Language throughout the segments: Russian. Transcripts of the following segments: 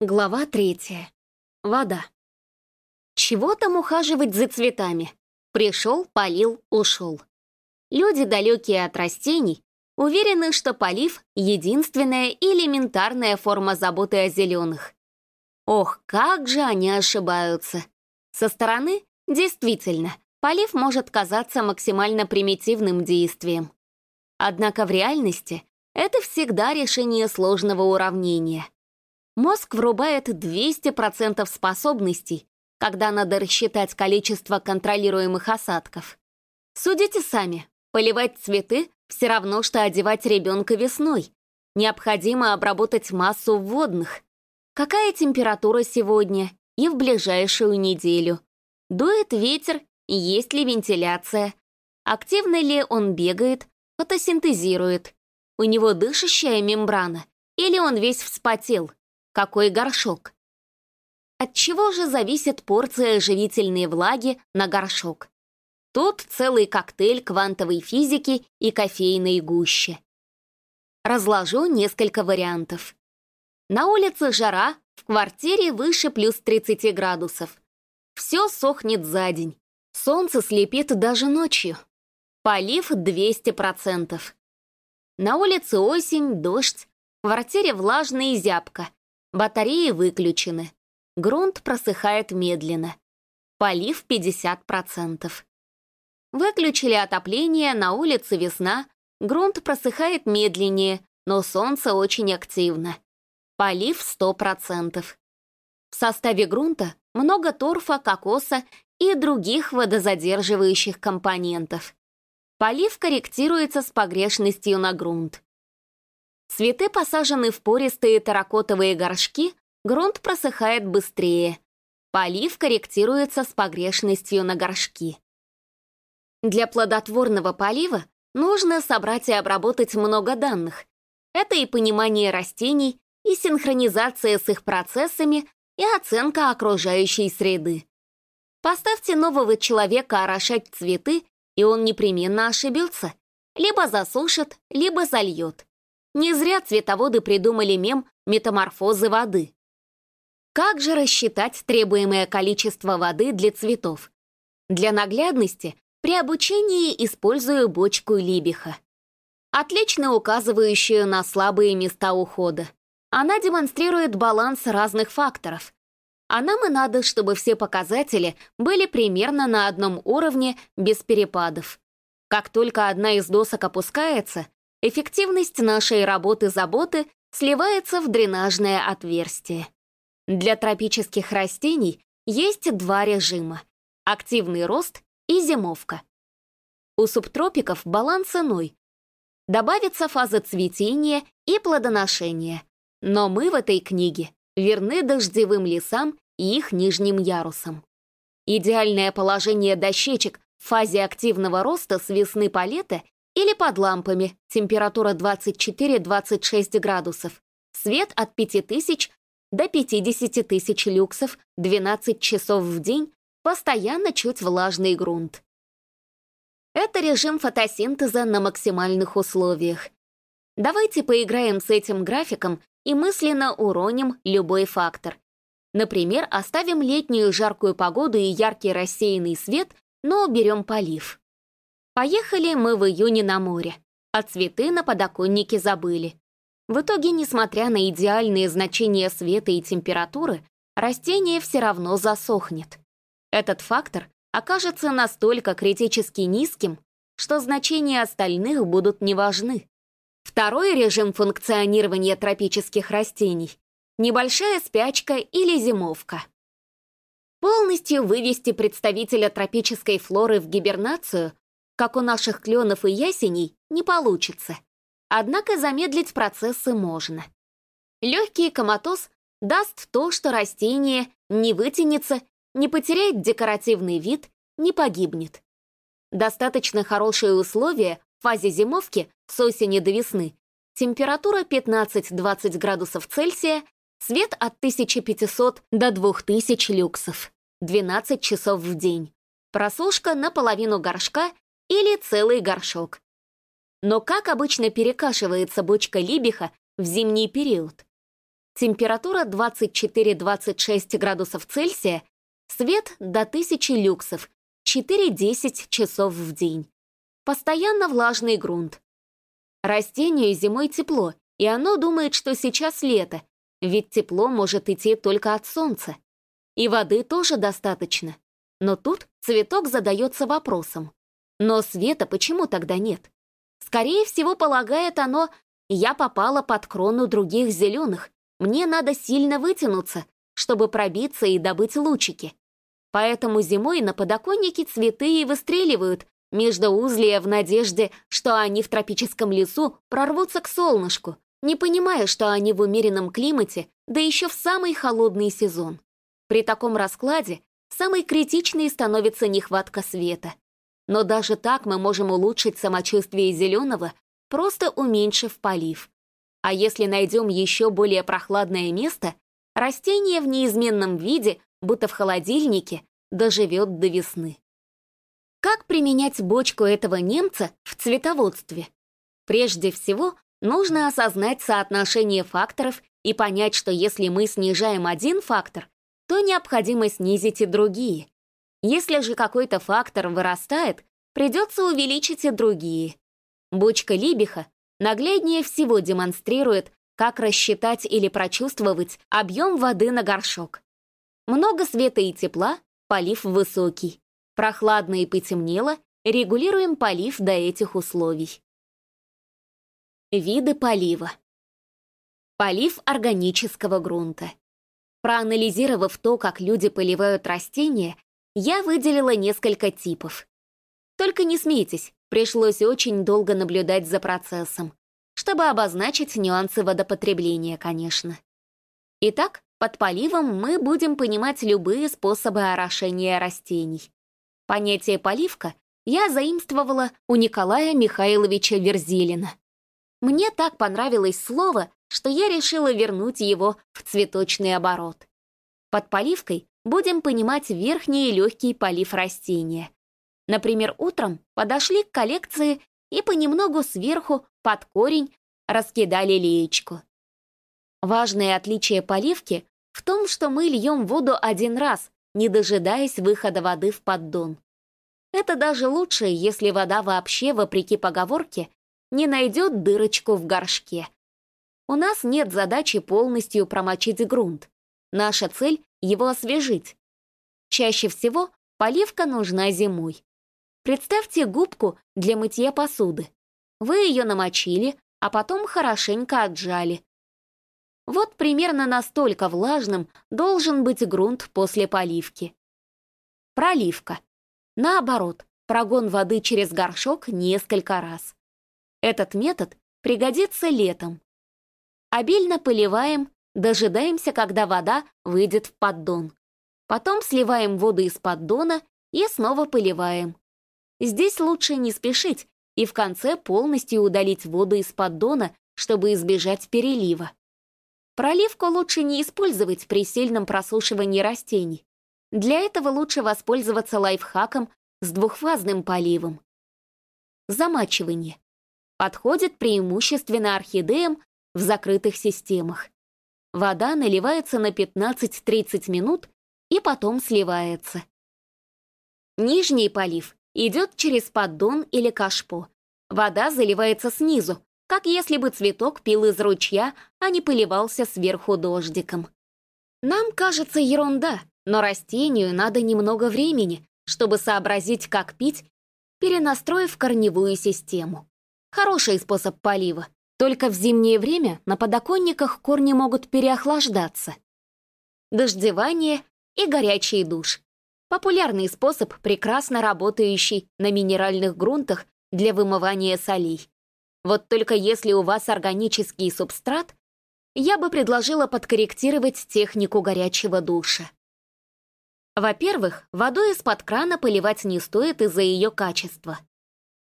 Глава третья. Вода. Чего там ухаживать за цветами? Пришел, полил, ушел. Люди, далекие от растений, уверены, что полив — единственная элементарная форма заботы о зеленых. Ох, как же они ошибаются. Со стороны, действительно, полив может казаться максимально примитивным действием. Однако в реальности это всегда решение сложного уравнения — Мозг врубает 200% способностей, когда надо рассчитать количество контролируемых осадков. Судите сами, поливать цветы все равно, что одевать ребенка весной. Необходимо обработать массу водных. Какая температура сегодня и в ближайшую неделю? Дует ветер, есть ли вентиляция? Активно ли он бегает, фотосинтезирует? У него дышащая мембрана? Или он весь вспотел? Какой горшок. От чего же зависит порция живительной влаги на горшок? Тут целый коктейль квантовой физики и кофейной гущи. Разложу несколько вариантов. На улице жара, в квартире выше плюс 30 градусов. Все сохнет за день. Солнце слепит даже ночью. Полив 200%. На улице осень, дождь, в квартире влажно и зябко. Батареи выключены. Грунт просыхает медленно. Полив 50%. Выключили отопление, на улице весна, грунт просыхает медленнее, но солнце очень активно. Полив 100%. В составе грунта много торфа, кокоса и других водозадерживающих компонентов. Полив корректируется с погрешностью на грунт. Цветы посажены в пористые терракотовые горшки, грунт просыхает быстрее. Полив корректируется с погрешностью на горшки. Для плодотворного полива нужно собрать и обработать много данных. Это и понимание растений, и синхронизация с их процессами, и оценка окружающей среды. Поставьте нового человека орошать цветы, и он непременно ошибется. Либо засушит, либо зальет. Не зря цветоводы придумали мем метаморфозы воды. Как же рассчитать требуемое количество воды для цветов? Для наглядности при обучении использую бочку либиха. Отлично указывающую на слабые места ухода. Она демонстрирует баланс разных факторов. А нам и надо, чтобы все показатели были примерно на одном уровне без перепадов. Как только одна из досок опускается, эффективность нашей работы-заботы сливается в дренажное отверстие. Для тропических растений есть два режима — активный рост и зимовка. У субтропиков баланс иной. Добавится фаза цветения и плодоношения. Но мы в этой книге верны дождевым лесам и их нижним ярусам. Идеальное положение дощечек в фазе активного роста с весны по лето или под лампами, температура 24-26 градусов. Свет от 5000 до 50 тысяч люксов 12 часов в день, постоянно чуть влажный грунт. Это режим фотосинтеза на максимальных условиях. Давайте поиграем с этим графиком и мысленно уроним любой фактор. Например, оставим летнюю жаркую погоду и яркий рассеянный свет, но уберем полив. Поехали мы в июне на море, а цветы на подоконнике забыли. В итоге, несмотря на идеальные значения света и температуры, растение все равно засохнет. Этот фактор окажется настолько критически низким, что значения остальных будут неважны. Второй режим функционирования тропических растений — небольшая спячка или зимовка. Полностью вывести представителя тропической флоры в гибернацию как у наших кленов и ясеней, не получится. Однако замедлить процессы можно. Легкий коматоз даст то, что растение не вытянется, не потеряет декоративный вид, не погибнет. Достаточно хорошие условия в фазе зимовки с осени до весны. Температура 15-20 градусов Цельсия, свет от 1500 до 2000 люксов, 12 часов в день. Просушка наполовину горшка или целый горшок. Но как обычно перекашивается бочка либиха в зимний период? температура 24-26 градусов Цельсия, свет до 1000 люксов, 4-10 часов в день. Постоянно влажный грунт. Растению зимой тепло, и оно думает, что сейчас лето, ведь тепло может идти только от солнца. И воды тоже достаточно. Но тут цветок задается вопросом. Но света почему тогда нет? Скорее всего, полагает оно, я попала под крону других зеленых, мне надо сильно вытянуться, чтобы пробиться и добыть лучики. Поэтому зимой на подоконнике цветы и выстреливают между узлия в надежде, что они в тропическом лесу прорвутся к солнышку, не понимая, что они в умеренном климате, да еще в самый холодный сезон. При таком раскладе самой критичной становится нехватка света. Но даже так мы можем улучшить самочувствие зеленого, просто уменьшив полив. А если найдем еще более прохладное место, растение в неизменном виде, будто в холодильнике, доживет до весны. Как применять бочку этого немца в цветоводстве? Прежде всего, нужно осознать соотношение факторов и понять, что если мы снижаем один фактор, то необходимо снизить и другие. Если же какой-то фактор вырастает, придется увеличить и другие. Бочка Либиха нагляднее всего демонстрирует, как рассчитать или прочувствовать объем воды на горшок. Много света и тепла, полив высокий. Прохладно и потемнело, регулируем полив до этих условий. Виды полива. Полив органического грунта. Проанализировав то, как люди поливают растения, я выделила несколько типов. Только не смейтесь, пришлось очень долго наблюдать за процессом, чтобы обозначить нюансы водопотребления, конечно. Итак, под поливом мы будем понимать любые способы орошения растений. Понятие «поливка» я заимствовала у Николая Михайловича Верзилина. Мне так понравилось слово, что я решила вернуть его в цветочный оборот. Под поливкой будем понимать верхний и легкий полив растения. Например, утром подошли к коллекции и понемногу сверху под корень раскидали леечку. Важное отличие поливки в том, что мы льем воду один раз, не дожидаясь выхода воды в поддон. Это даже лучше, если вода вообще, вопреки поговорке, не найдет дырочку в горшке. У нас нет задачи полностью промочить грунт. Наша цель — его освежить. Чаще всего поливка нужна зимой. Представьте губку для мытья посуды. Вы ее намочили, а потом хорошенько отжали. Вот примерно настолько влажным должен быть грунт после поливки. Проливка. Наоборот, прогон воды через горшок несколько раз. Этот метод пригодится летом. Обильно поливаем, дожидаемся, когда вода выйдет в поддон. Потом сливаем воду из поддона и снова поливаем. Здесь лучше не спешить и в конце полностью удалить воду из поддона, чтобы избежать перелива. Проливку лучше не использовать при сильном просушивании растений. Для этого лучше воспользоваться лайфхаком с двухфазным поливом. Замачивание. Подходит преимущественно орхидеям в закрытых системах. Вода наливается на 15-30 минут и потом сливается. Нижний полив идет через поддон или кашпо. Вода заливается снизу, как если бы цветок пил из ручья, а не поливался сверху дождиком. Нам кажется ерунда, но растению надо немного времени, чтобы сообразить, как пить, перенастроив корневую систему. Хороший способ полива. Только в зимнее время на подоконниках корни могут переохлаждаться. Дождевание и горячий душ. Популярный способ, прекрасно работающий на минеральных грунтах для вымывания солей. Вот только если у вас органический субстрат, я бы предложила подкорректировать технику горячего душа. Во-первых, водой из-под крана поливать не стоит из-за ее качества.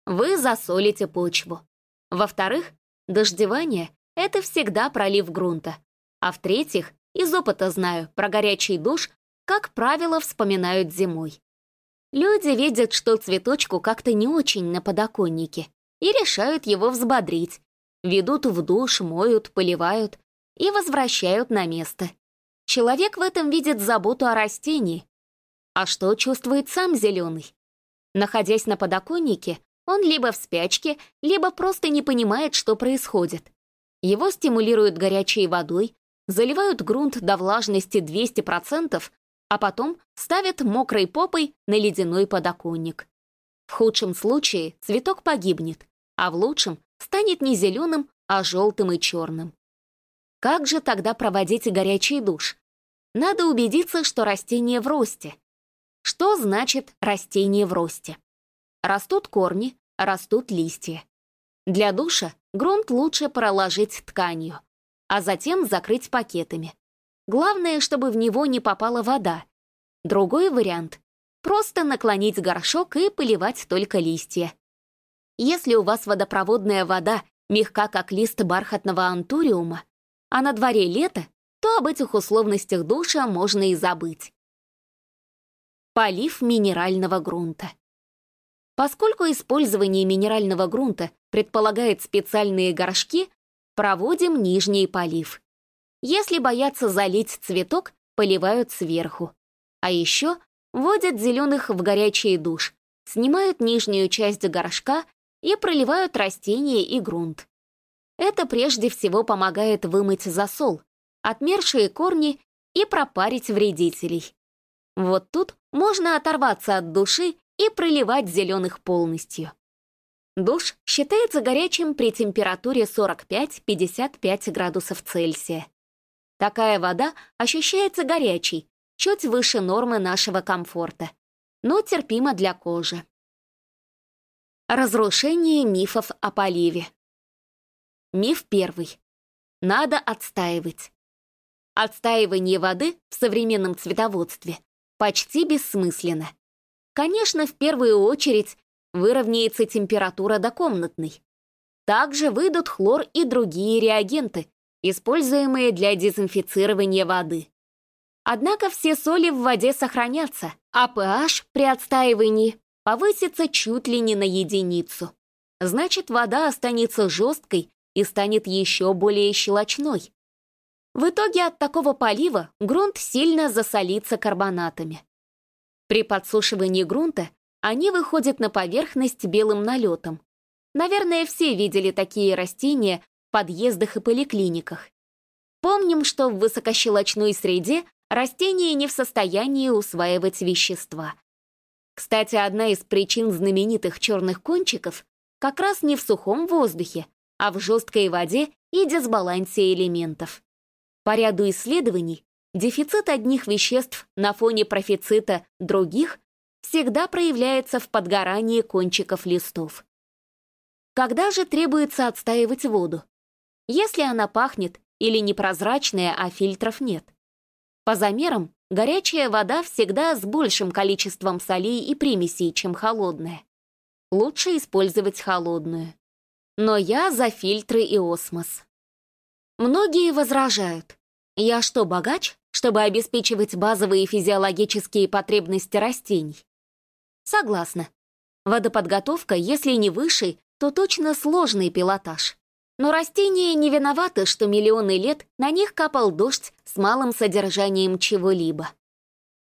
Вы засолите почву. Во-вторых, дождевание — это всегда пролив грунта. А в-третьих, из опыта знаю, про горячий душ, как правило, вспоминают зимой. Люди видят, что цветочку как-то не очень на подоконнике, и решают его взбодрить. Ведут в душ, моют, поливают. и возвращают на место. Человек в этом видит заботу о растении. А что чувствует сам зеленый? Находясь на подоконнике, он либо в спячке, либо просто не понимает, что происходит. Его стимулируют горячей водой, заливают грунт до влажности 200%, а потом ставят мокрой попой на ледяной подоконник. В худшем случае цветок погибнет, а в лучшем станет не зеленым, а желтым и черным. Как же тогда проводить горячий душ? Надо убедиться, что растение в росте. Что значит растение в росте? Растут корни, растут листья. Для душа грунт лучше проложить тканью, а затем закрыть пакетами. Главное, чтобы в него не попала вода. Другой вариант — просто наклонить горшок и поливать только листья. Если у вас водопроводная вода мягка, как лист бархатного антуриума, а на дворе лето, то об этих условностях душа можно и забыть. Полив минерального грунта. Поскольку использование минерального грунта предполагает специальные горшки, проводим нижний полив. Если боятся залить цветок, поливают сверху. А еще вводят зеленых в горячий душ, снимают нижнюю часть горшка и проливают растения и грунт. Это прежде всего помогает вымыть засол, отмершие корни и пропарить вредителей. Вот тут можно оторваться от души и проливать зеленых полностью. Душ считается горячим при температуре 45-55 градусов Цельсия. Такая вода ощущается горячей, чуть выше нормы нашего комфорта, но терпима для кожи. Разрушение мифов о поливе. Миф первый. Надо отстаивать. Отстаивание воды в современном цветоводстве почти бессмысленно. Конечно, в первую очередь выровняется температура до комнатной. Также выйдут хлор и другие реагенты, используемые для дезинфицирования воды. Однако все соли в воде сохранятся, а pH при отстаивании повысится чуть ли не на единицу. Значит, вода останется жесткой и станет еще более щелочной. В итоге от такого полива грунт сильно засолится карбонатами. При подсушивании грунта они выходят на поверхность белым налетом. Наверное, все видели такие растения в подъездах и поликлиниках. Помним, что в высокощелочной среде растения не в состоянии усваивать вещества. Кстати, одна из причин знаменитых черных кончиков как раз не в сухом воздухе, а в жесткой воде и дисбалансе элементов. По ряду исследований Дефицит одних веществ на фоне профицита других всегда проявляется в подгорании кончиков листов. Когда же требуется отстаивать воду? Если она пахнет или непрозрачная, а фильтров нет. По замерам, горячая вода всегда с большим количеством солей и примесей, чем холодная. Лучше использовать холодную. Но я за фильтры и осмос. Многие возражают. Я что, богач? Чтобы обеспечивать базовые физиологические потребности растений. Согласна. Водоподготовка, если не высший, то точно сложный пилотаж. Но растения не виноваты, что миллионы лет на них капал дождь с малым содержанием чего-либо.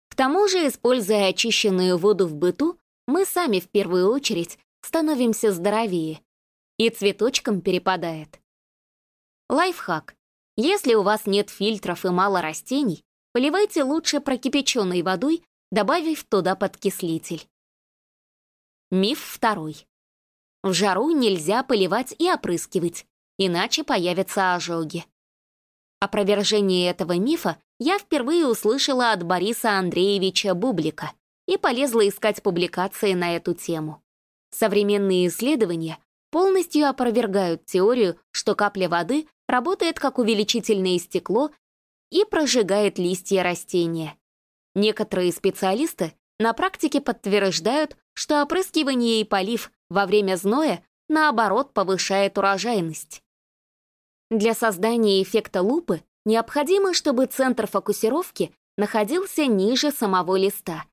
К тому же, используя очищенную воду в быту, мы сами в первую очередь становимся здоровее. И цветочкам перепадает. Лайфхак. Если у вас нет фильтров и мало растений, поливайте лучше прокипяченной водой, добавив туда подкислитель. Миф второй. В жару нельзя поливать и опрыскивать, иначе появятся ожоги. Опровержение этого мифа я впервые услышала от Бориса Андреевича Бублика и полезла искать публикации на эту тему. Современные исследования полностью опровергают теорию, что капля воды работает как увеличительное стекло и прожигает листья растения. Некоторые специалисты на практике подтверждают, что опрыскивание и полив во время зноя, наоборот, повышает урожайность. Для создания эффекта лупы необходимо, чтобы центр фокусировки находился ниже самого листа.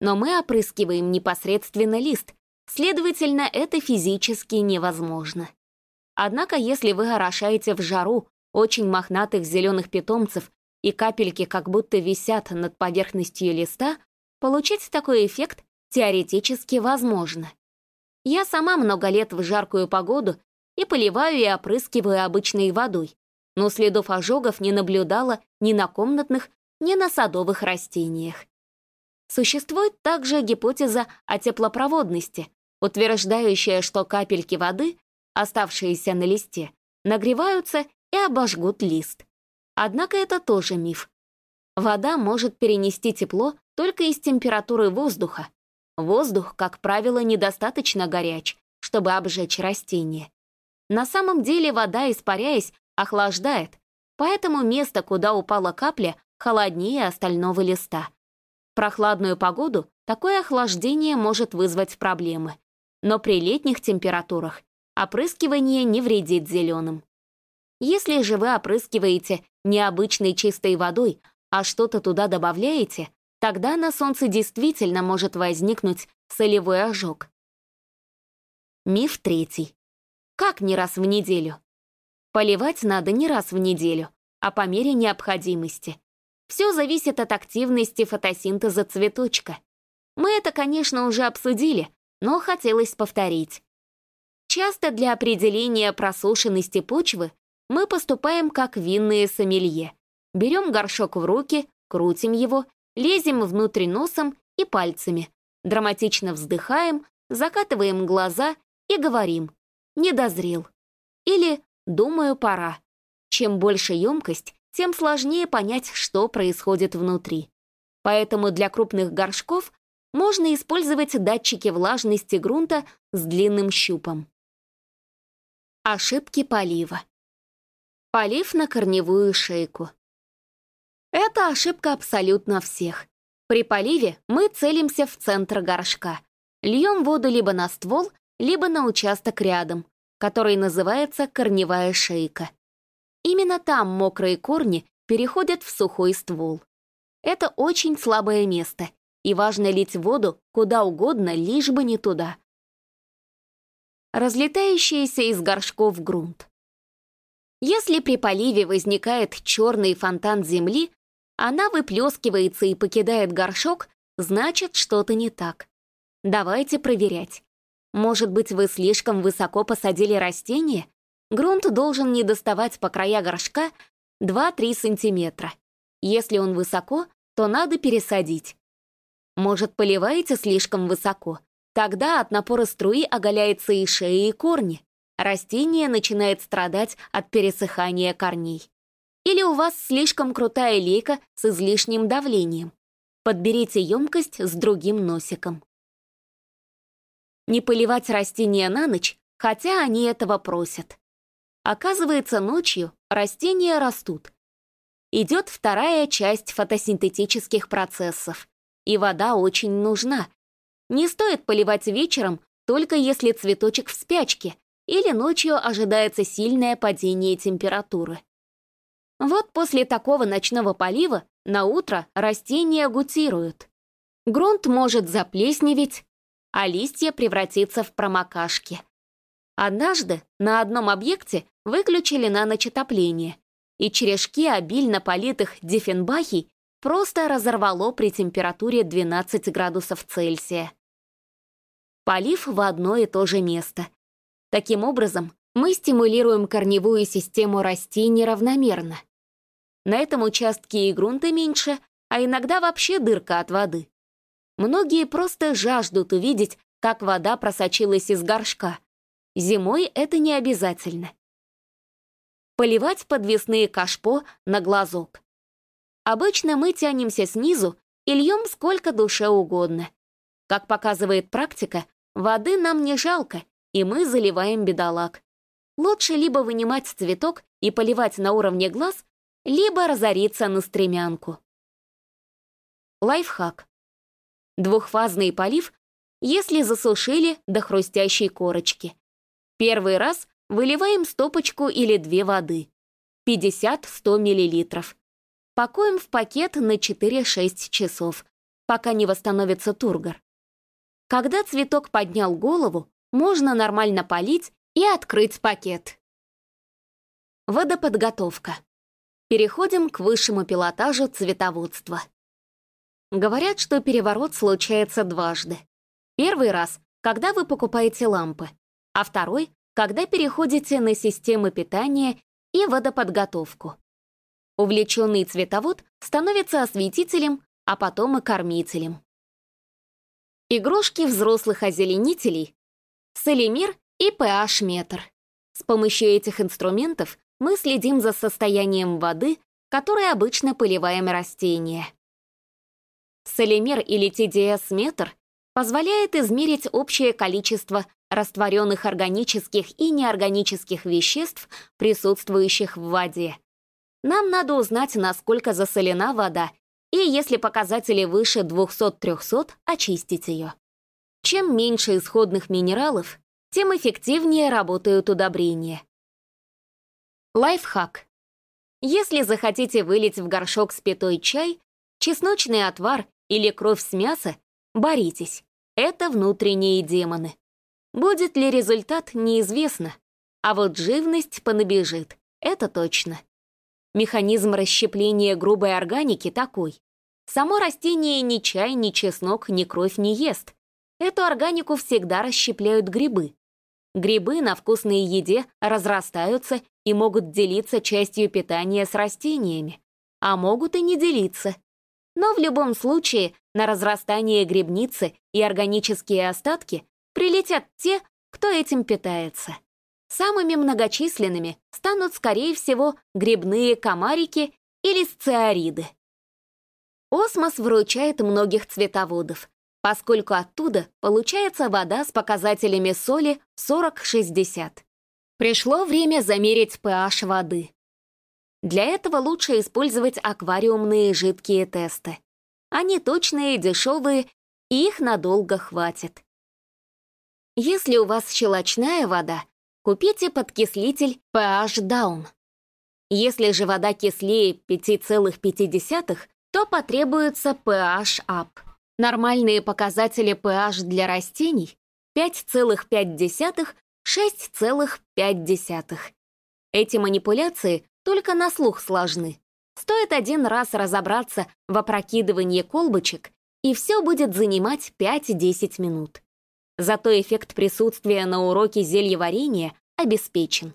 Но мы опрыскиваем непосредственно лист, следовательно, это физически невозможно. Однако, если вы орошаете в жару очень мохнатых зеленых питомцев и капельки как будто висят над поверхностью листа, получить такой эффект теоретически возможно. Я сама много лет в жаркую погоду и поливаю и опрыскиваю обычной водой, но следов ожогов не наблюдала ни на комнатных, ни на садовых растениях. Существует также гипотеза о теплопроводности, утверждающая, что капельки воды, оставшиеся на листе, нагреваются и обожгут лист. Однако это тоже миф. Вода может перенести тепло только из температуры воздуха. Воздух, как правило, недостаточно горяч, чтобы обжечь растение. На самом деле вода, испаряясь, охлаждает, поэтому место, куда упала капля, холоднее остального листа. В прохладную погоду такое охлаждение может вызвать проблемы, но при летних температурах опрыскивание не вредит зеленым. Если же вы опрыскиваете не обычной чистой водой, а что-то туда добавляете, тогда на солнце действительно может возникнуть солевой ожог. Миф третий. Как не раз в неделю? Поливать надо не раз в неделю, а по мере необходимости. Все зависит от активности фотосинтеза цветочка. Мы это, конечно, уже обсудили, но хотелось повторить. Часто для определения просушенности почвы мы поступаем как винные сомелье. Берем горшок в руки, крутим его, лезем внутрь носом и пальцами, драматично вздыхаем, закатываем глаза и говорим «не дозрел» или «думаю, пора». Чем больше емкость, тем сложнее понять, что происходит внутри. Поэтому для крупных горшков можно использовать датчики влажности грунта с длинным щупом. Ошибки полива. Полив на корневую шейку. Это ошибка абсолютно всех. При поливе мы целимся в центр горшка. Льем воду либо на ствол, либо на участок рядом, который называется корневая шейка. Именно там мокрые корни переходят в сухой ствол. Это очень слабое место, и важно лить воду куда угодно, лишь бы не туда. Разлетающийся из горшков грунт. Если при поливе возникает черный фонтан земли, она выплескивается и покидает горшок, значит, что-то не так. Давайте проверять. Может быть, вы слишком высоко посадили растение? Грунт должен не доставать по края горшка 2-3 сантиметра. Если он высоко, то надо пересадить. Может, поливаете слишком высоко? Тогда от напора струи оголяется и шея, и корни растение начинает страдать от пересыхания корней. Или у вас слишком крутая лейка с излишним давлением. Подберите емкость с другим носиком. Не поливать растения на ночь, хотя они этого просят. Оказывается, ночью растения растут. Идет вторая часть фотосинтетических процессов, и вода очень нужна. Не стоит поливать вечером, только если цветочек в спячке, или ночью ожидается сильное падение температуры. Вот после такого ночного полива на утро растения гутируют. Грунт может заплесневеть, а листья превратиться в промокашки. Однажды на одном объекте выключили на ночь отопление, и черешки обильно политых диффенбахий просто разорвало при температуре 12 градусов Цельсия. Полив в одно и то же место, Таким образом, мы стимулируем корневую систему растений равномерно. На этом участке и грунта меньше, а иногда вообще дырка от воды. Многие просто жаждут увидеть, как вода просочилась из горшка. Зимой это не обязательно. Поливать подвесные кашпо на глазок. Обычно мы тянемся снизу и льем сколько душе угодно. Как показывает практика, воды нам не жалко, и мы заливаем бедолаг. Лучше либо вынимать цветок и поливать на уровне глаз, либо разориться на стремянку. Лайфхак. Двухфазный полив, если засушили до хрустящей корочки. Первый раз выливаем стопочку или две воды. 50-100 мл. Пакуем в пакет на 4-6 часов, пока не восстановится тургор. Когда цветок поднял голову, можно нормально полить и открыть пакет. Водоподготовка. Переходим к высшему пилотажу цветоводства. Говорят, что переворот случается дважды. Первый раз, когда вы покупаете лампы, а второй, когда переходите на системы питания и водоподготовку. Увлеченный цветовод становится осветителем, а потом и кормителем. Игрушки взрослых озеленителей, солимир и pH-метр. С помощью этих инструментов мы следим за состоянием воды, которой обычно поливаем растения. Солимер или TDS-метр позволяет измерить общее количество растворенных органических и неорганических веществ, присутствующих в воде. Нам надо узнать, насколько засолена вода, и если показатели выше 200-300, очистить ее. Чем меньше исходных минералов, тем эффективнее работают удобрения. Лайфхак. Если захотите вылить в горшок спятой чай, чесночный отвар или кровь с мяса, боритесь. Это внутренние демоны. Будет ли результат, неизвестно. А вот живность понабежит, это точно. Механизм расщепления грубой органики такой. Само растение ни чай, ни чеснок, ни кровь не ест. Эту органику всегда расщепляют грибы. Грибы на вкусной еде разрастаются и могут делиться частью питания с растениями, а могут и не делиться. Но в любом случае на разрастание грибницы и органические остатки прилетят те, кто этим питается. Самыми многочисленными станут, скорее всего, грибные комарики или сциариды. Осмос выручает многих цветоводов, поскольку оттуда получается вода с показателями соли 40-60. Пришло время замерить pH воды. Для этого лучше использовать аквариумные жидкие тесты. Они точные, дешевые, и их надолго хватит. Если у вас щелочная вода, купите подкислитель pH Down. Если же вода кислее 5,5, то потребуется pH Up. Нормальные показатели pH для растений 5,5-6,5. Эти манипуляции только на слух сложны. Стоит один раз разобраться в опрокидывании колбочек, и все будет занимать 5-10 минут. Зато эффект присутствия на уроке зельеварения обеспечен.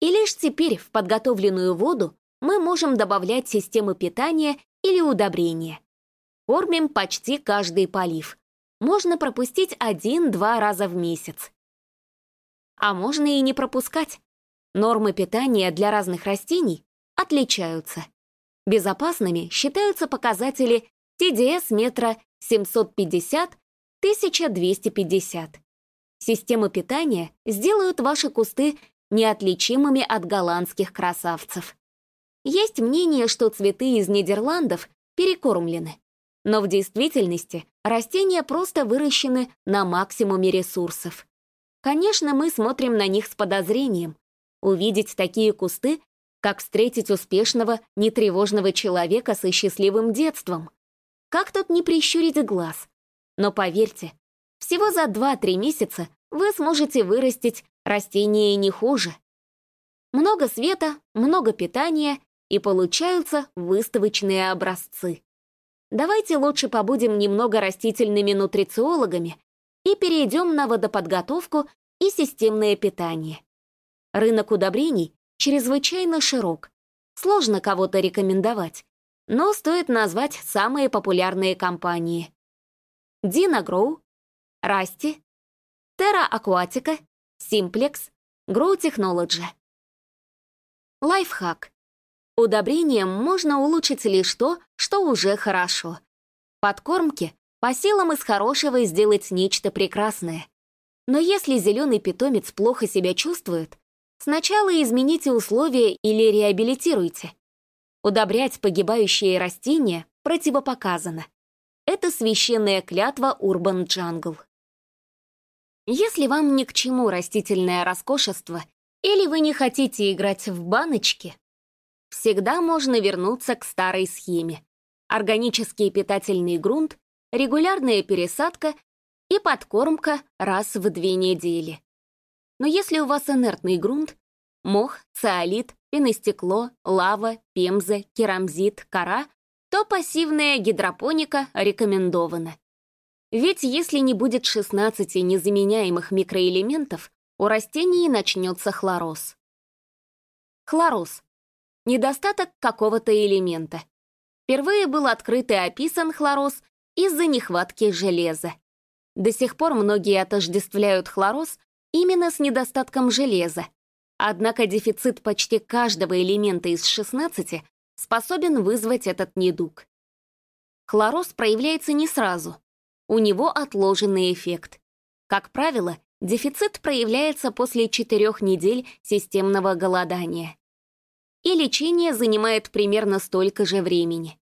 И лишь теперь в подготовленную воду мы можем добавлять системы питания или удобрения. Кормим почти каждый полив. Можно пропустить один-два раза в месяц. А можно и не пропускать. Нормы питания для разных растений отличаются. Безопасными считаются показатели TDS метра 750-1250. Системы питания сделают ваши кусты неотличимыми от голландских красавцев. Есть мнение, что цветы из Нидерландов перекормлены. Но в действительности растения просто выращены на максимуме ресурсов. Конечно, мы смотрим на них с подозрением. Увидеть такие кусты, как встретить успешного, нетревожного человека со счастливым детством. Как тут не прищурить глаз? Но поверьте, всего за 2-3 месяца вы сможете вырастить растение не хуже. Много света, много питания, и получаются выставочные образцы. Давайте лучше побудем немного растительными нутрициологами и перейдем на водоподготовку и системное питание. Рынок удобрений чрезвычайно широк. Сложно кого-то рекомендовать, но стоит назвать самые популярные компании. Dinagrow, Расти, Terra Aquatica, Simplex, Grow Technology. Лайфхак. Удобрением можно улучшить лишь то, что уже хорошо. Подкормки по силам из хорошего сделать нечто прекрасное. Но если зеленый питомец плохо себя чувствует, сначала измените условия или реабилитируйте. Удобрять погибающие растения противопоказано. Это священная клятва Урбан Джангл. Если вам ни к чему растительное роскошество или вы не хотите играть в баночки, всегда можно вернуться к старой схеме. Органический питательный грунт, регулярная пересадка и подкормка раз в две недели. Но если у вас инертный грунт, мох, циолит, пеностекло, лава, пемза, керамзит, кора, то пассивная гидропоника рекомендована. Ведь если не будет 16 незаменяемых микроэлементов, у растений начнется хлороз. Хлороз. Недостаток какого-то элемента. Впервые был открыт и описан хлороз из-за нехватки железа. До сих пор многие отождествляют хлороз именно с недостатком железа. Однако дефицит почти каждого элемента из 16 способен вызвать этот недуг. Хлороз проявляется не сразу. У него отложенный эффект. Как правило, дефицит проявляется после 4 недель системного голодания. И лечение занимает примерно столько же времени.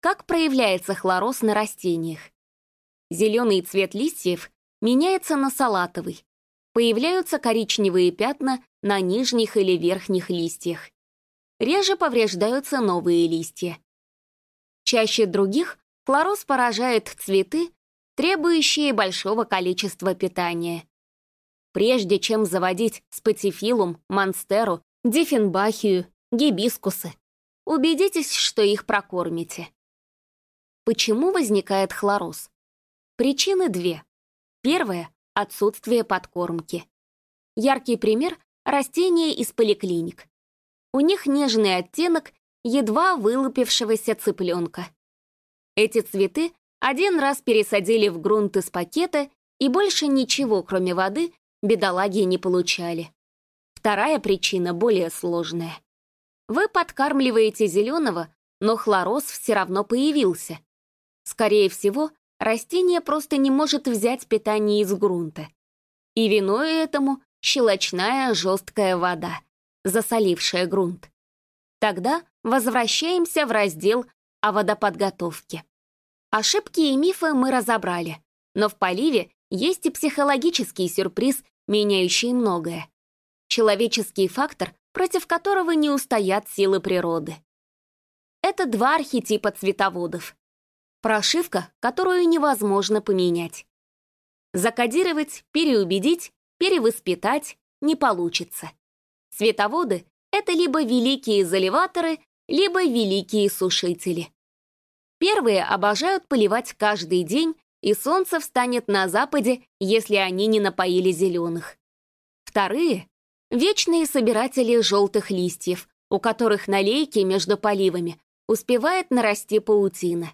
Как проявляется хлороз на растениях? Зеленый цвет листьев меняется на салатовый. Появляются коричневые пятна на нижних или верхних листьях. Реже повреждаются новые листья. Чаще других хлороз поражает цветы, требующие большого количества питания. Прежде чем заводить спатифилум, монстеру, диффенбахию, гибискусы, убедитесь, что их прокормите. Почему возникает хлороз? Причины две. Первая — отсутствие подкормки. Яркий пример — растения из поликлиник. У них нежный оттенок едва вылупившегося цыпленка. Эти цветы один раз пересадили в грунт из пакета, и больше ничего, кроме воды, бедолаги не получали. Вторая причина более сложная. Вы подкармливаете зеленого, но хлороз все равно появился. Скорее всего, растение просто не может взять питание из грунта. И виной этому щелочная жесткая вода, засолившая грунт. Тогда возвращаемся в раздел о водоподготовке. Ошибки и мифы мы разобрали, но в поливе есть и психологический сюрприз, меняющий многое. Человеческий фактор, против которого не устоят силы природы. Это два архетипа цветоводов. Прошивка, которую невозможно поменять. Закодировать, переубедить, перевоспитать не получится. Цветоводы — это либо великие заливаторы, либо великие сушители. Первые обожают поливать каждый день, и солнце встанет на западе, если они не напоили зеленых. Вторые — вечные собиратели желтых листьев, у которых на лейке между поливами успевает нарасти паутина.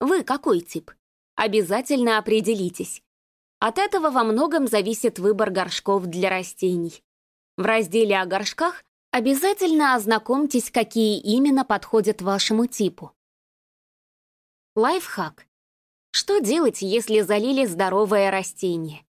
Вы какой тип? Обязательно определитесь. От этого во многом зависит выбор горшков для растений. В разделе о горшках обязательно ознакомьтесь, какие именно подходят вашему типу. Лайфхак. Что делать, если залили здоровое растение?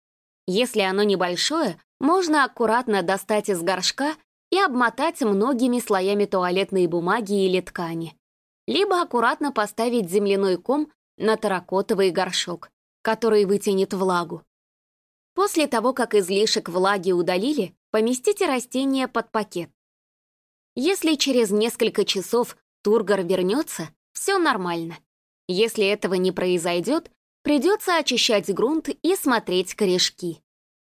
Если оно небольшое, можно аккуратно достать из горшка и обмотать многими слоями туалетной бумаги или ткани либо аккуратно поставить земляной ком на терракотовый горшок, который вытянет влагу. После того, как излишек влаги удалили, поместите растение под пакет. Если через несколько часов тургор вернется, все нормально. Если этого не произойдет, придется очищать грунт и смотреть корешки.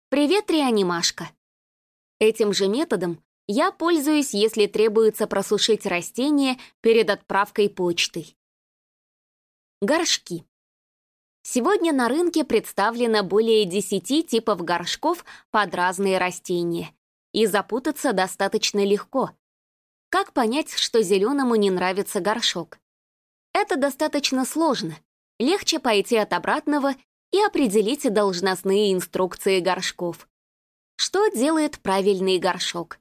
Привет, реанимашка! Этим же методом я пользуюсь, если требуется просушить растения перед отправкой почтой. Горшки. Сегодня на рынке представлено более 10 типов горшков под разные растения, и запутаться достаточно легко. Как понять, что зеленому не нравится горшок? Это достаточно сложно. Легче пойти от обратного и определить должностные инструкции горшков. Что делает правильный горшок?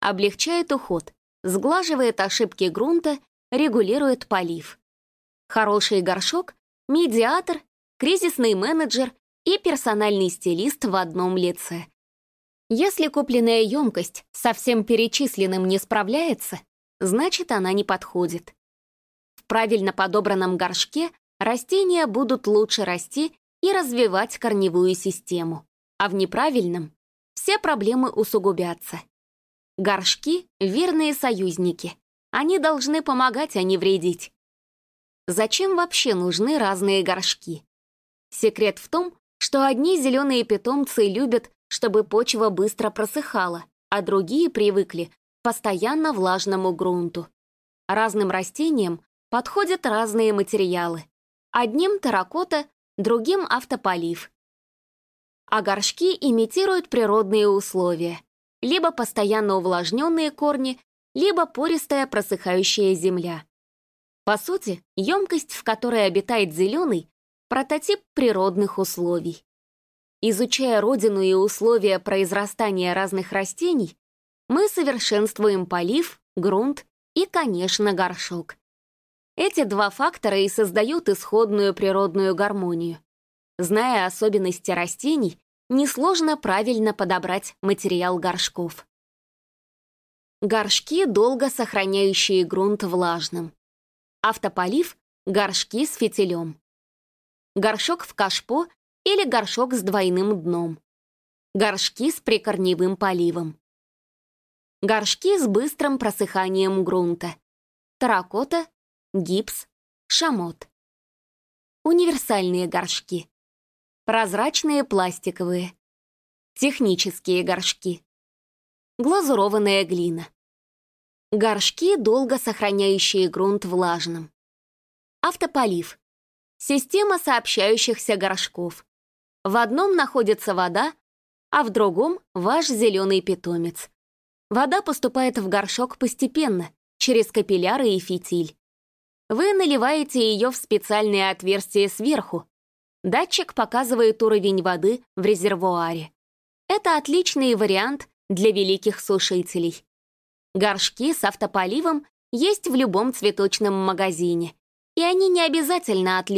облегчает уход, сглаживает ошибки грунта, регулирует полив. Хороший горшок — медиатор, кризисный менеджер и персональный стилист в одном лице. Если купленная емкость со всем перечисленным не справляется, значит, она не подходит. В правильно подобранном горшке растения будут лучше расти и развивать корневую систему, а в неправильном все проблемы усугубятся. Горшки — верные союзники. Они должны помогать, а не вредить. Зачем вообще нужны разные горшки? Секрет в том, что одни зеленые питомцы любят, чтобы почва быстро просыхала, а другие привыкли к постоянно влажному грунту. Разным растениям подходят разные материалы. Одним терракота, другим автополив. А горшки имитируют природные условия. Либо постоянно увлажненные корни, либо пористая просыхающая земля. По сути, емкость, в которой обитает зеленый, прототип природных условий. Изучая родину и условия произрастания разных растений, мы совершенствуем полив, грунт и, конечно, горшок. Эти два фактора и создают исходную природную гармонию. Зная особенности растений, несложно правильно подобрать материал горшков. Горшки, долго сохраняющие грунт влажным. Автополив — горшки с фитилем. Горшок в кашпо или горшок с двойным дном. Горшки с прикорневым поливом. Горшки с быстрым просыханием грунта. Терракота, гипс, шамот. Универсальные горшки. Прозрачные пластиковые. Технические горшки. Глазурованная глина. Горшки, долго сохраняющие грунт влажным. Автополив. Система сообщающихся горшков. В одном находится вода, а в другом — ваш зеленый питомец. Вода поступает в горшок постепенно, через капилляры и фитиль. Вы наливаете ее в специальное отверстие сверху. Датчик показывает уровень воды в резервуаре. Это отличный вариант для великих сушителей. Горшки с автополивом есть в любом цветочном магазине, они не обязательно от.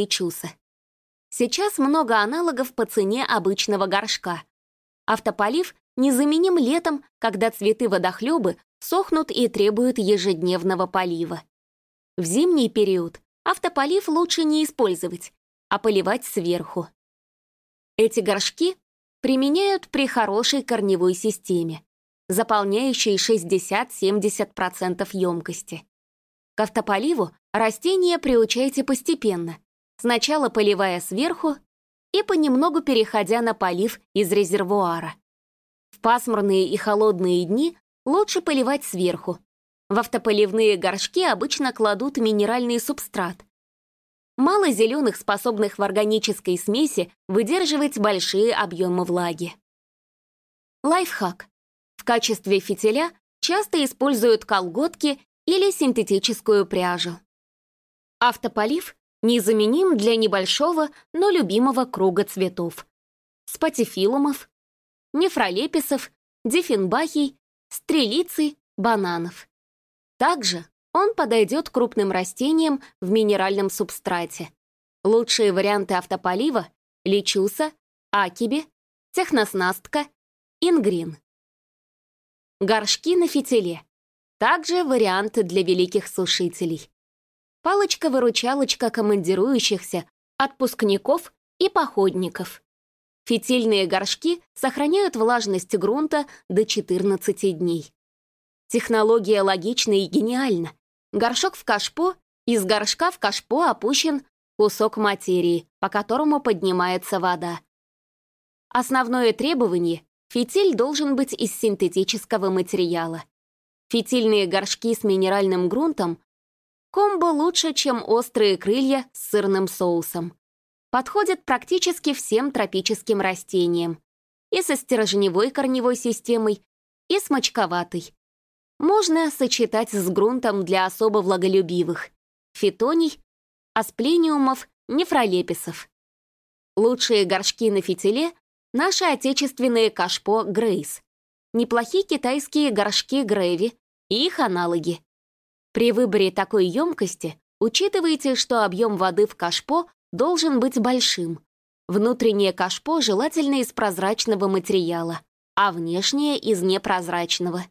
Сейчас много аналогов по цене обычного горшка. Автополив незаменим летом, когда цветы-водохлебы сохнут и требуют ежедневного полива. В зимний период автополив лучше не использовать, а поливать сверху. Эти горшки применяют при хорошей корневой системе заполняющие 60-70% емкости. К автополиву растения приучайте постепенно, сначала поливая сверху и понемногу переходя на полив из резервуара. В пасмурные и холодные дни лучше поливать сверху. В автополивные горшки обычно кладут минеральный субстрат. Мало зеленых, способных в органической смеси выдерживать большие объемы влаги. Лайфхак качестве фитиля часто используют колготки или синтетическую пряжу. Автополив незаменим для небольшого, но любимого круга цветов. Спатифилумов, нефролеписов, диффенбахий, стрелицей, бананов. Также он подойдет крупным растениям в минеральном субстрате. Лучшие варианты автополива — личуса, акиби, техноснастка, ингрин. Горшки на фитиле. Также варианты для великих сушителей. Палочка-выручалочка командирующихся, отпускников и походников. Фитильные горшки сохраняют влажность грунта до 14 дней. Технология логична и гениальна. Горшок в кашпо, из горшка в кашпо опущен кусок материи, по которому поднимается вода. Основное требование Фитиль должен быть из синтетического материала. Фитильные горшки с минеральным грунтом комбо лучше, чем острые крылья с сырным соусом. Подходят практически всем тропическим растениям. И со стержневой корневой системой, и с мочковатой. Можно сочетать с грунтом для особо влаголюбивых — фитоний, асплениумов, нефролеписов. Лучшие горшки на фитиле Наши отечественные кашпо Грейс. Неплохие китайские горшки Грэви и их аналоги. При выборе такой емкости учитывайте, что объем воды в кашпо должен быть большим. Внутреннее кашпо желательно из прозрачного материала, а внешнее из непрозрачного.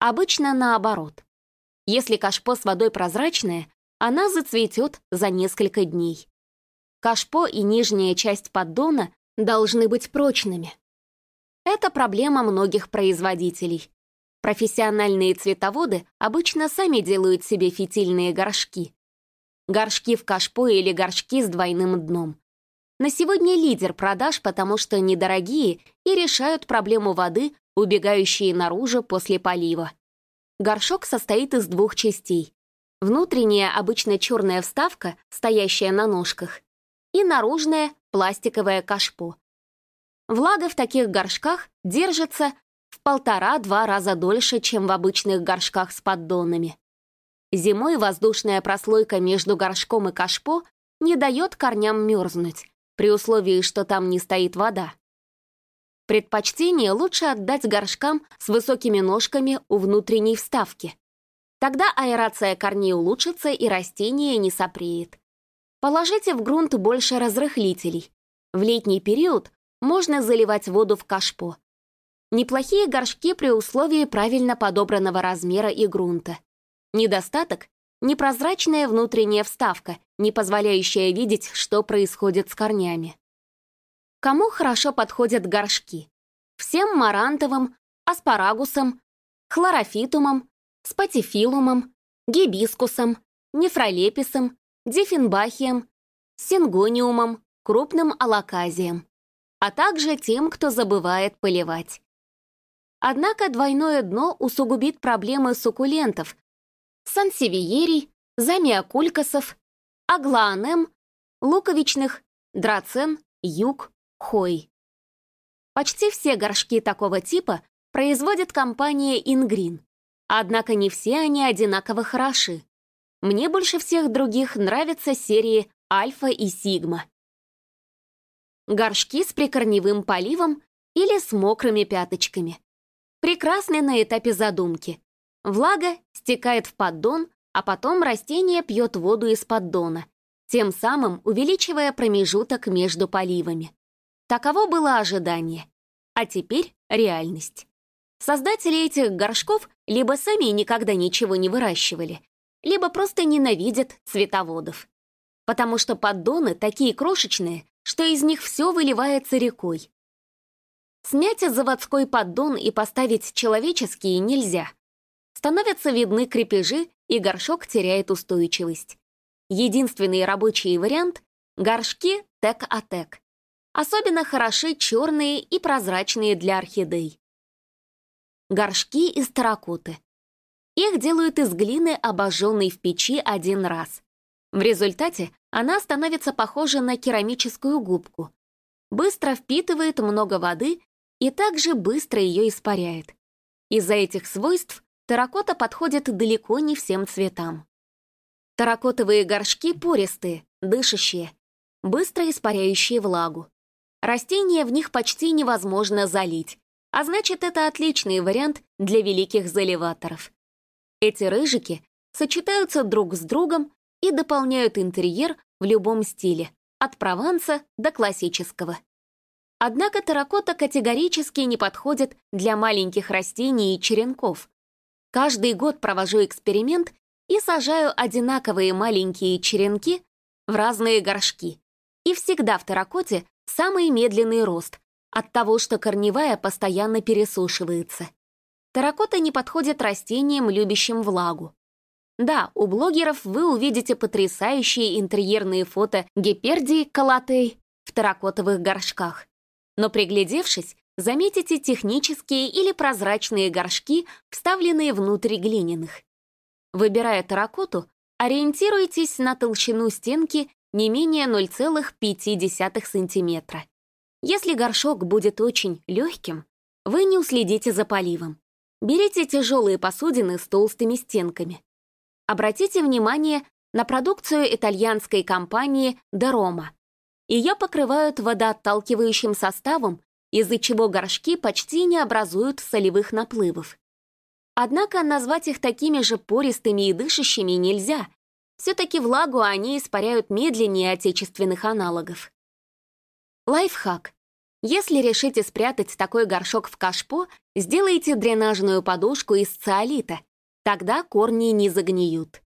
Обычно наоборот. Если кашпо с водой прозрачное, она зацветет за несколько дней. Кашпо и нижняя часть поддона должны быть прочными. Это проблема многих производителей. Профессиональные цветоводы обычно сами делают себе фитильные горшки. Горшки в кашпо или горшки с двойным дном. на сегодня лидер продаж, потому что недорогие и решают проблему воды, убегающие наружу после полива. Горшок состоит из двух частей. Внутренняя обычно черная вставка, стоящая на ножках, и наружная пластиковое кашпо. Влага в таких горшках держится в полтора-два раза дольше, чем в обычных горшках с поддонами. Зимой воздушная прослойка между горшком и кашпо не дает корням мерзнуть, при условии, что там не стоит вода. Предпочтение лучше отдать горшкам с высокими ножками у внутренней вставки. Тогда аэрация корней улучшится и растение не сопреет. Положите в грунт больше разрыхлителей. В летний период можно заливать воду в кашпо. Неплохие горшки при условии правильно подобранного размера и грунта. Недостаток — непрозрачная внутренняя вставка, не позволяющая видеть, что происходит с корнями. Кому хорошо подходят горшки? Всем марантовым, аспарагусом, хлорофитумом, спатифилумом, гибискусом, нефролеписом, диффенбахием, сингониумом, крупным алаказием, а также тем, кто забывает поливать. Однако двойное дно усугубит проблемы суккулентов, сансевиерий, замиокулькасов, аглаанем, луковичных, драцен, юг, хой. Почти все горшки такого типа производит компания Ингрин, однако не все они одинаково хороши. Мне больше всех других нравятся серии Альфа и Сигма. Горшки с прикорневым поливом или с мокрыми пяточками. Прекрасны на этапе задумки. Влага стекает в поддон, а потом растение пьет воду из поддона, тем самым увеличивая промежуток между поливами. Таково было ожидание. А теперь реальность. Создатели этих горшков либо сами никогда ничего не выращивали, либо просто ненавидят цветоводов. Потому что поддоны такие крошечные, что из них все выливается рекой. Снять заводской поддон и поставить человеческие нельзя. Становятся видны крепежи, и горшок теряет устойчивость. Единственный рабочий вариант — горшки тек-а-тек. Особенно хороши черные и прозрачные для орхидей. Горшки из терракоты. Их делают из глины, обожженной в печи один раз. В результате она становится похожа на керамическую губку. Быстро впитывает много воды и также быстро ее испаряет. Из-за этих свойств терракота подходит далеко не всем цветам. Терракотовые горшки пористые, дышащие, быстро испаряющие влагу. Растения в них почти невозможно залить, а значит, это отличный вариант для великих заливаторов. Эти рыжики сочетаются друг с другом и дополняют интерьер в любом стиле, от прованса до классического. Однако терракота категорически не подходит для маленьких растений и черенков. Каждый год провожу эксперимент и сажаю одинаковые маленькие черенки в разные горшки. И всегда в терракоте самый медленный рост от того, что корневая постоянно пересушивается. Терракота не подходит растениям, любящим влагу. Да, у блогеров вы увидите потрясающие интерьерные фото гипердии колотей в терракотовых горшках. Но приглядевшись, заметите технические или прозрачные горшки, вставленные внутрь глиняных. Выбирая терракоту, ориентируйтесь на толщину стенки не менее 0,5 см. Если горшок будет очень легким, вы не уследите за поливом. Берите тяжелые посудины с толстыми стенками. Обратите внимание на продукцию итальянской компании «Дерома». Ее покрывают водоотталкивающим составом, из-за чего горшки почти не образуют солевых наплывов. Однако назвать их такими же пористыми и дышащими нельзя. Все-таки влагу они испаряют медленнее отечественных аналогов. Лайфхак. Если решите спрятать такой горшок в кашпо, сделайте дренажную подушку из циолита. Тогда корни не загниют.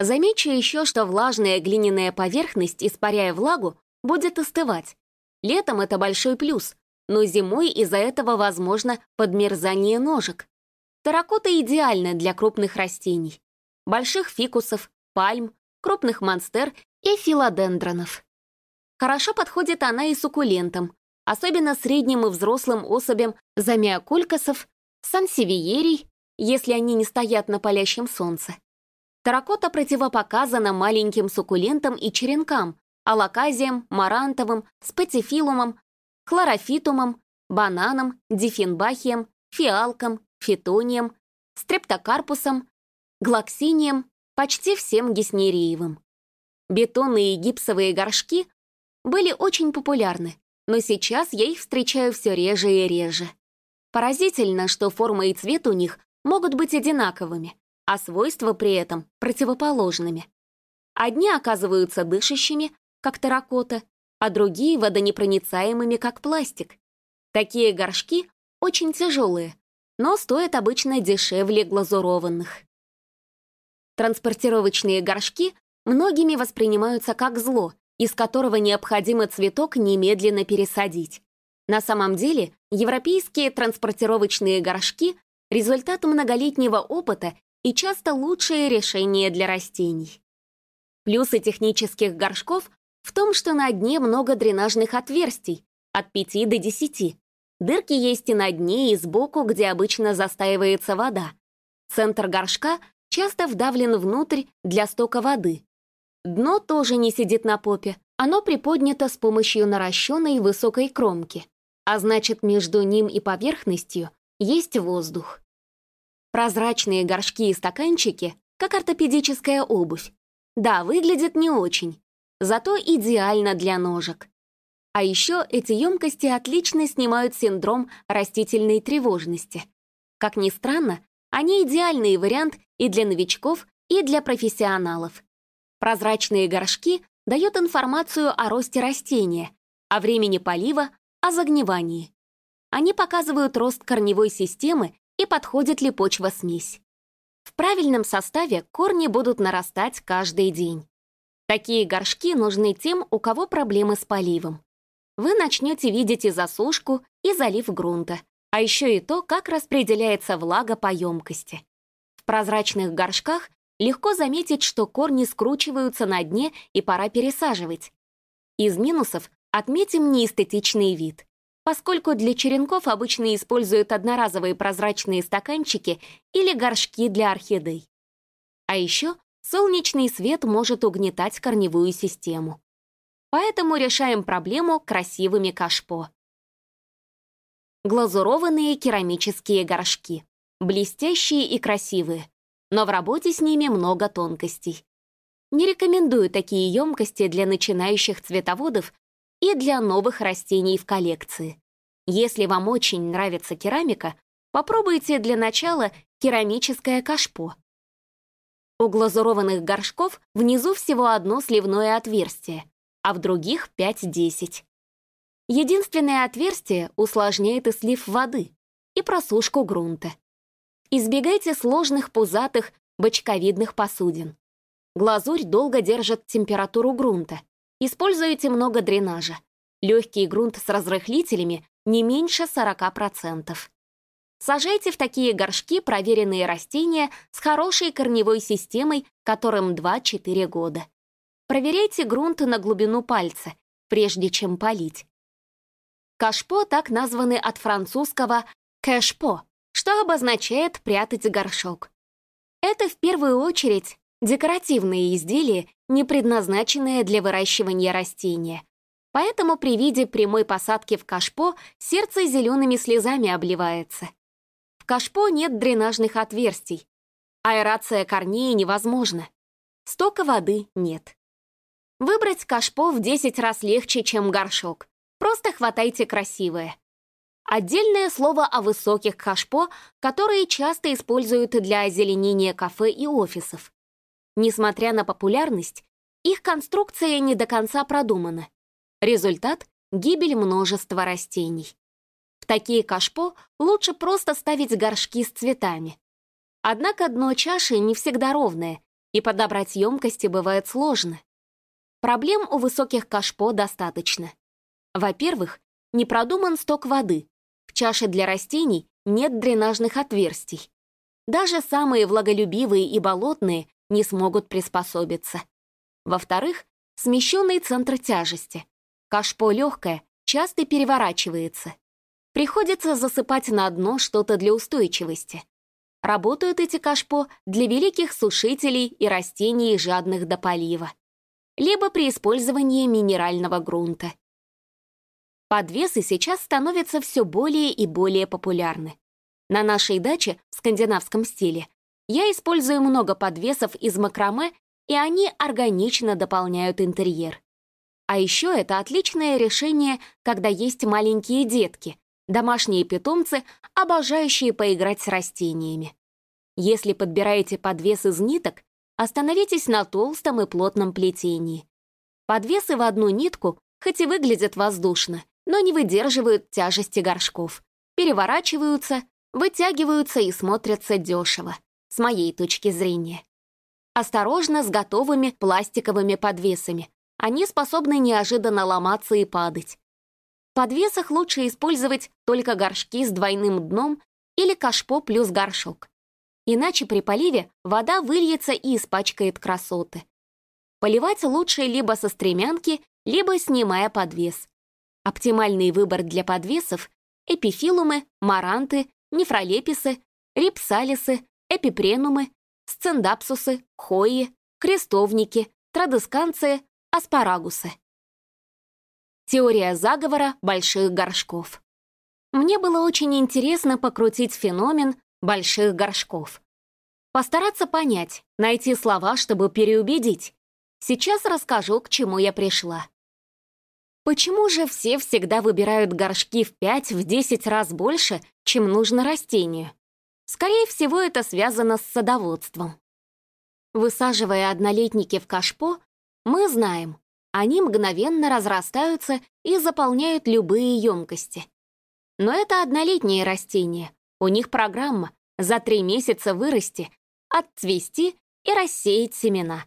Замечу еще, что влажная глиняная поверхность, испаряя влагу, будет остывать. Летом это большой плюс, но зимой из-за этого возможно подмерзание ножек. Терракота идеальна для крупных растений. Больших фикусов, пальм, крупных монстер и филодендронов. Хорошо подходит она и суккулентам, особенно средним и взрослым особям замиокулькасов, сансевиерий, если они не стоят на палящем солнце. Таракота противопоказана маленьким суккулентам и черенкам, алаказиям, марантовым, спатифилумам, хлорофитумам, бананам, диффенбахиям, фиалкам, фитониям, стрептокарпусам, глоксиниям, почти всем геснериевым. Бетонные и гипсовые горшки были очень популярны, но сейчас я их встречаю все реже и реже. Поразительно, что форма и цвет у них могут быть одинаковыми, а свойства при этом противоположными. Одни оказываются дышащими, как терракота, а другие водонепроницаемыми, как пластик. Такие горшки очень тяжелые, но стоят обычно дешевле глазурованных. Транспортировочные горшки многими воспринимаются как зло, из которого необходимо цветок немедленно пересадить. На самом деле, европейские транспортировочные горшки — результат многолетнего опыта и часто лучшее решение для растений. Плюсы технических горшков в том, что на дне много дренажных отверстий, от 5 до 10. Дырки есть и на дне, и сбоку, где обычно застаивается вода. Центр горшка часто вдавлен внутрь для стока воды. Дно тоже не сидит на попе, оно приподнято с помощью наращенной высокой кромки, а значит, между ним и поверхностью есть воздух. Прозрачные горшки и стаканчики, как ортопедическая обувь. Да, выглядят не очень, зато идеально для ножек. А еще эти емкости отлично снимают синдром растительной тревожности. Как ни странно, они идеальный вариант и для новичков, и для профессионалов. Прозрачные горшки дают информацию о росте растения, о времени полива, о загнивании. Они показывают рост корневой системы и подходит ли почва-смесь. В правильном составе корни будут нарастать каждый день. Такие горшки нужны тем, у кого проблемы с поливом. Вы начнете видеть и засушку, и залив грунта, а еще и то, как распределяется влага по емкости. В прозрачных горшках легко заметить, что корни скручиваются на дне и пора пересаживать. Из минусов отметим неэстетичный вид. Поскольку для черенков обычно используют одноразовые прозрачные стаканчики или горшки для орхидей. А еще солнечный свет может угнетать корневую систему. Поэтому решаем проблему красивыми кашпо. Глазурованные керамические горшки. Блестящие и красивые, но в работе с ними много тонкостей. Не рекомендую такие емкости для начинающих цветоводов и для новых растений в коллекции. Если вам очень нравится керамика, попробуйте для начала керамическое кашпо. У глазурованных горшков внизу всего одно сливное отверстие, а в других 5-10. Единственное отверстие усложняет и слив воды, и просушку грунта. Избегайте сложных пузатых, бочковидных посудин. Глазурь долго держит температуру грунта. Используйте много дренажа. Легкий грунт с разрыхлителями не меньше 40%. Сажайте в такие горшки проверенные растения с хорошей корневой системой, которым 2-4 года. Проверяйте грунт на глубину пальца, прежде чем полить. Кашпо так названы от французского «кэшпо», что обозначает «прятать горшок». Это в первую очередь декоративные изделия, не предназначенные для выращивания растения. Поэтому при виде прямой посадки в кашпо сердце зелеными слезами обливается. В кашпо нет дренажных отверстий. Аэрация корней невозможна. Стока воды нет. Выбрать кашпо в 10 раз легче, чем горшок. Просто хватайте красивое. Отдельное слово о высоких кашпо, которые часто используют для озеленения кафе и офисов. Несмотря на популярность, их конструкция не до конца продумана. Результат — гибель множества растений. В такие кашпо лучше просто ставить горшки с цветами. Однако дно чаши не всегда ровное, и подобрать емкости бывает сложно. Проблем у высоких кашпо достаточно. Во-первых, не продуман сток воды, в чаше для растений нет дренажных отверстий. Даже самые влаголюбивые и болотные не смогут приспособиться. Во-вторых, смещенный центр тяжести. Кашпо легкое, часто переворачивается. Приходится засыпать на дно что-то для устойчивости. Работают эти кашпо для великих сушителей и растений, жадных до полива. Либо при использовании минерального грунта. Подвесы сейчас становятся все более и более популярны. На нашей даче в скандинавском стиле я использую много подвесов из макраме, и они органично дополняют интерьер. А еще это отличное решение, когда есть маленькие детки, домашние питомцы, обожающие поиграть с растениями. Если подбираете подвес из ниток, остановитесь на толстом и плотном плетении. Подвесы в одну нитку хоть и выглядят воздушно, но не выдерживают тяжести горшков, переворачиваются, вытягиваются и смотрятся дешево, с моей точки зрения. Осторожно с готовыми пластиковыми подвесами. Они способны неожиданно ломаться и падать. В подвесах лучше использовать только горшки с двойным дном или кашпо плюс горшок. Иначе при поливе вода выльется и испачкает красоты. Поливать лучше либо со стремянки, либо снимая подвес. Оптимальный выбор для подвесов — эпифилумы, маранты, нефролеписы, рипсалисы, эпипренумы, сцендапсусы, хои, крестовники, традесканции, аспарагусы. Теория заговора больших горшков. Мне было очень интересно покрутить феномен больших горшков. Постараться понять, найти слова, чтобы переубедить. Сейчас расскажу, к чему я пришла. Почему же все всегда выбирают горшки в 5-10 раз больше, чем нужно растению? Скорее всего, это связано с садоводством. Высаживая однолетники в кашпо, мы знаем, они мгновенно разрастаются и заполняют любые емкости. Но это однолетние растения, у них программа за три месяца вырасти, отцвести и рассеять семена.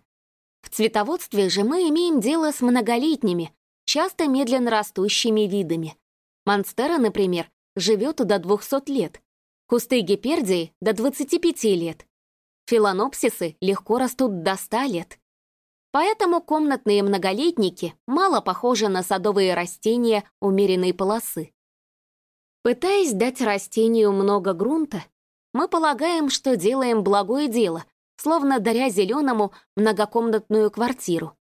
В цветоводстве же мы имеем дело с многолетними, часто медленно растущими видами. Монстера, например, живет до 200 лет, кусты гипердии — до 25 лет. Филанопсисы легко растут до 100 лет. Поэтому комнатные многолетники мало похожи на садовые растения умеренной полосы. Пытаясь дать растению много грунта, мы полагаем, что делаем благое дело, словно даря зеленому многокомнатную квартиру.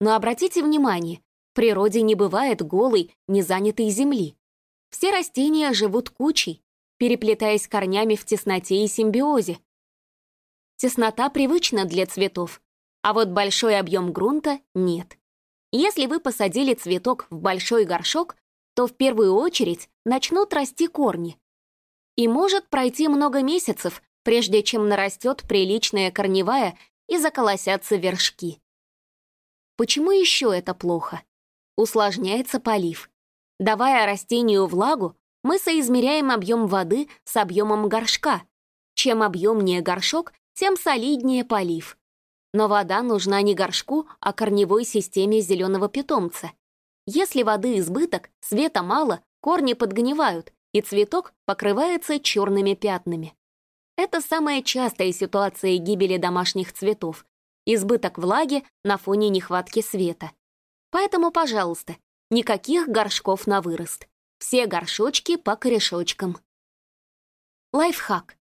Но обратите внимание, в природе не бывает голой, незанятой земли. Все растения живут кучей, переплетаясь корнями в тесноте и симбиозе. Теснота привычна для цветов, а вот большой объем грунта нет. Если вы посадили цветок в большой горшок, то в первую очередь начнут расти корни. И может пройти много месяцев, прежде чем нарастет приличная корневая и заколосятся вершки. Почему еще это плохо? усложняется полив. Давая растению влагу, мы соизмеряем объем воды с объемом горшка. Чем объемнее горшок, тем солиднее полив. Но вода нужна не горшку, а корневой системе зеленого питомца. Если воды избыток, света мало, корни подгнивают, и цветок покрывается черными пятнами. Это самая частая ситуация гибели домашних цветов. Избыток влаги на фоне нехватки света. Поэтому, пожалуйста, никаких горшков на вырост. Все горшочки по корешочкам. Лайфхак.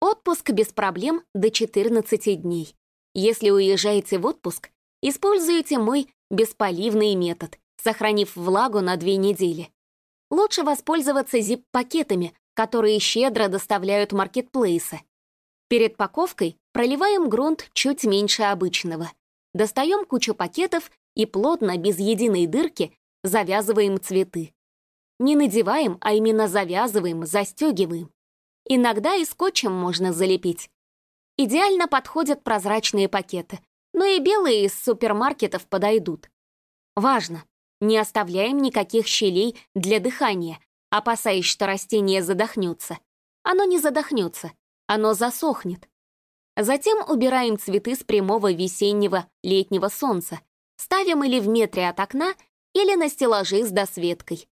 Отпуск без проблем до 14 дней. Если уезжаете в отпуск, используйте мой бесполивный метод, сохранив влагу на две недели. Лучше воспользоваться zip-пакетами, которые щедро доставляют маркетплейсы. Перед паковкой проливаем грунт чуть меньше обычного. Достаем кучу пакетов и плотно, без единой дырки, завязываем цветы. Не надеваем, а именно завязываем, застегиваем. Иногда и скотчем можно залепить. Идеально подходят прозрачные пакеты, но и белые из супермаркетов подойдут. Важно, не оставляем никаких щелей для дыхания, опасаясь, что растение задохнется. Оно не задохнется, оно засохнет. Затем убираем цветы с прямого весеннего, летнего солнца, ставим или в метре от окна, или на стеллажи с досветкой.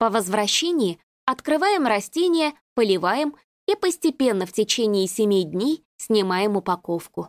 По возвращении открываем растения, поливаем и постепенно в течение 7 дней снимаем упаковку.